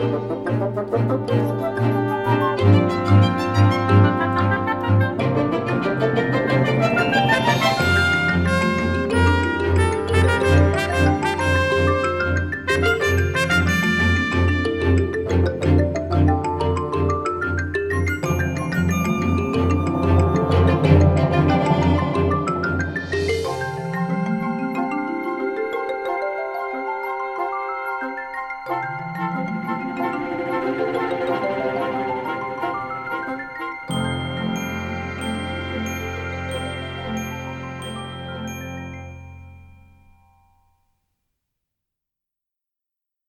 ¡Gracias! thank you